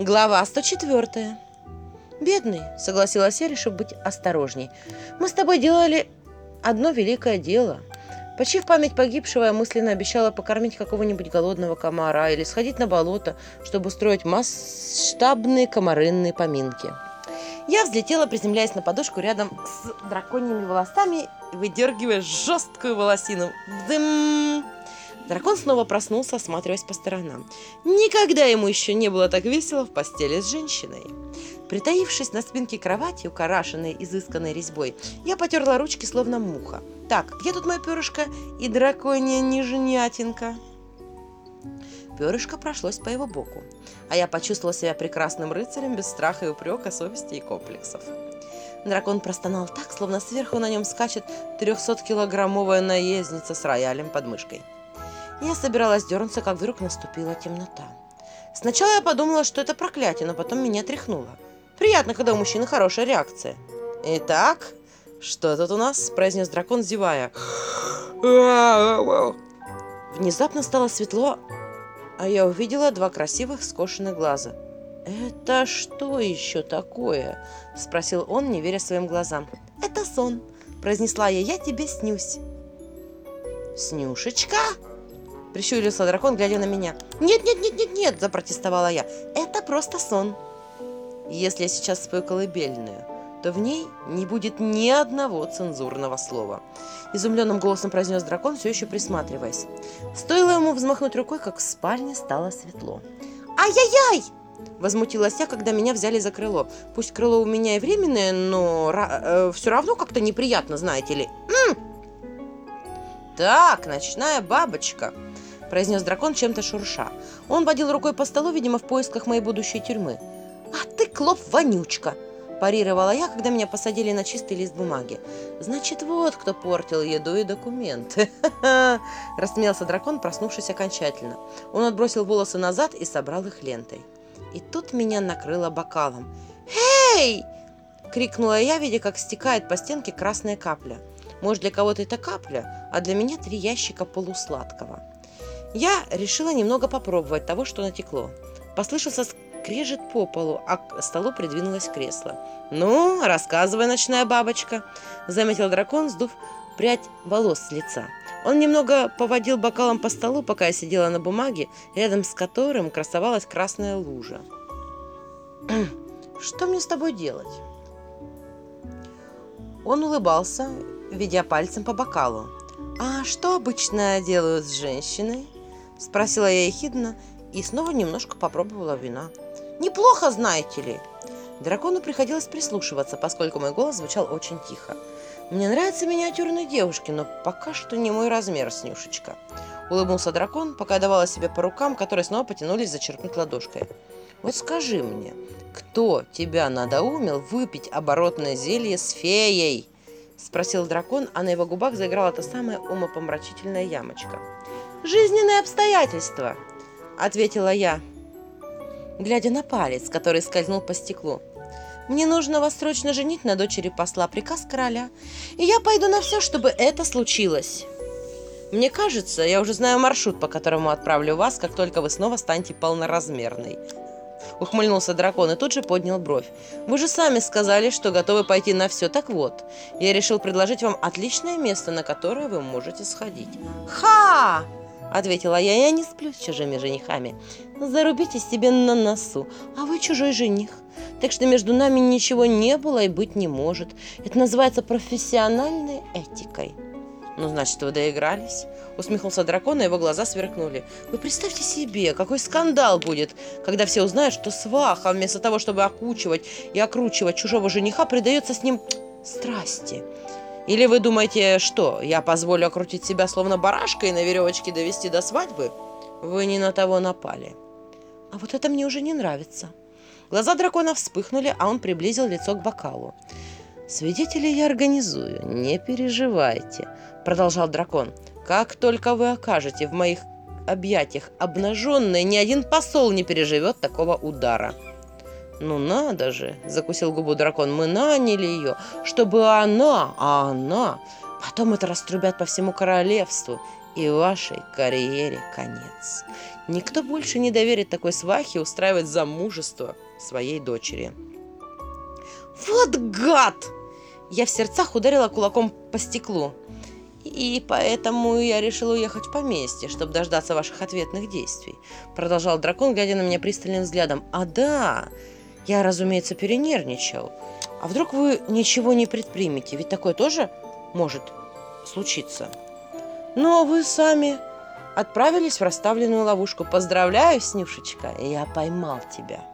Глава 104. «Бедный», — согласилась я, решив быть осторожней. «Мы с тобой делали одно великое дело. Почив память погибшего, я мысленно обещала покормить какого-нибудь голодного комара или сходить на болото, чтобы устроить масштабные комарынные поминки». Я взлетела, приземляясь на подушку рядом с драконьими волосами, выдергивая жесткую волосину. Дым! Дракон снова проснулся, осматриваясь по сторонам. Никогда ему еще не было так весело в постели с женщиной. Притаившись на спинке кровати, украшенной изысканной резьбой, я потерла ручки, словно муха. Так, где тут мое перышко и драконья нежнятинка? Перышко прошлось по его боку, а я почувствовала себя прекрасным рыцарем без страха и упрека, совести и комплексов. Дракон простонал так, словно сверху на нем скачет 300-килограммовая наездница с роялем под мышкой. Я собиралась дернуться, как вдруг наступила темнота. Сначала я подумала, что это проклятие, но потом меня тряхнуло. Приятно, когда у мужчины хорошая реакция. «Итак, что тут у нас?» – произнес дракон, зевая. Внезапно стало светло, а я увидела два красивых скошенных глаза. «Это что еще такое?» – спросил он, не веря своим глазам. «Это сон», – произнесла я, – «я тебе снюсь». «Снюшечка?» – прищурился дракон, глядя на меня. «Нет, нет, нет, нет, нет!» – запротестовала я. «Это просто сон». Если я сейчас спою колыбельную, то в ней не будет ни одного цензурного слова. Изумленным голосом произнес дракон, все еще присматриваясь. Стоило ему взмахнуть рукой, как в спальне стало светло. «Ай-яй-яй!» Возмутилась я, когда меня взяли за крыло. Пусть крыло у меня и временное, но э, все равно как-то неприятно, знаете ли. М -м! Так, ночная бабочка произнес дракон чем-то шурша. Он водил рукой по столу, видимо, в поисках моей будущей тюрьмы. «А ты, клоп, вонючка!» парировала я, когда меня посадили на чистый лист бумаги. «Значит, вот кто портил еду и документы!» рассмеялся дракон, проснувшись окончательно. Он отбросил волосы назад и собрал их лентой. И тут меня накрыло бокалом. «Эй!» — крикнула я, видя, как стекает по стенке красная капля. Может, для кого-то это капля, а для меня три ящика полусладкого. Я решила немного попробовать того, что натекло. Послышался скрежет по полу, а к столу придвинулось кресло. «Ну, рассказывай, ночная бабочка», — заметил дракон, сдув прядь волос с лица. Он немного поводил бокалом по столу, пока я сидела на бумаге, рядом с которым красовалась красная лужа. «Что мне с тобой делать?» Он улыбался, ведя пальцем по бокалу. «А что обычно делают с женщиной?» Спросила я ехидно и снова немножко попробовала вина. «Неплохо, знаете ли!» Дракону приходилось прислушиваться, поскольку мой голос звучал очень тихо. «Мне нравятся миниатюрные девушки, но пока что не мой размер, Снюшечка». Улыбнулся дракон, пока я давала себе по рукам, которые снова потянулись зачерпнуть ладошкой. «Вот скажи мне, кто тебя надоумил выпить оборотное зелье с феей?» Спросил дракон, а на его губах заиграла та самая умопомрачительная ямочка жизненные обстоятельства», — ответила я, глядя на палец, который скользнул по стеклу. «Мне нужно вас срочно женить на дочери посла приказ короля, и я пойду на все, чтобы это случилось». Мне кажется, я уже знаю маршрут, по которому отправлю вас, как только вы снова станете полноразмерной. Ухмыльнулся дракон и тут же поднял бровь. «Вы же сами сказали, что готовы пойти на все. Так вот, я решил предложить вам отличное место, на которое вы можете сходить». «Ха!» Ответила я, я не сплю с чужими женихами. Зарубите себе на носу, а вы чужой жених. Так что между нами ничего не было и быть не может. Это называется профессиональной этикой. Ну, значит, вы доигрались. Усмехнулся дракон, и его глаза сверкнули. Вы представьте себе, какой скандал будет, когда все узнают, что сваха, вместо того, чтобы окучивать и окручивать чужого жениха, предается с ним страсти. Или вы думаете, что, я позволю окрутить себя словно барашка и на веревочке довести до свадьбы? Вы не на того напали. А вот это мне уже не нравится. Глаза дракона вспыхнули, а он приблизил лицо к бокалу. «Свидетелей я организую, не переживайте», — продолжал дракон. «Как только вы окажете в моих объятиях обнаженные, ни один посол не переживет такого удара». «Ну надо же!» – закусил губу дракон. «Мы наняли ее, чтобы она, а она...» Потом это раструбят по всему королевству. и вашей карьере конец. Никто больше не доверит такой свахе устраивать замужество своей дочери. Вот гад! Я в сердцах ударила кулаком по стеклу. И поэтому я решила уехать в поместье, чтобы дождаться ваших ответных действий. Продолжал дракон, глядя на меня пристальным взглядом. А да, я, разумеется, перенервничал. А вдруг вы ничего не предпримете? Ведь такое тоже может случиться. Но вы сами отправились в расставленную ловушку. Поздравляю, Снюшечка, я поймал тебя.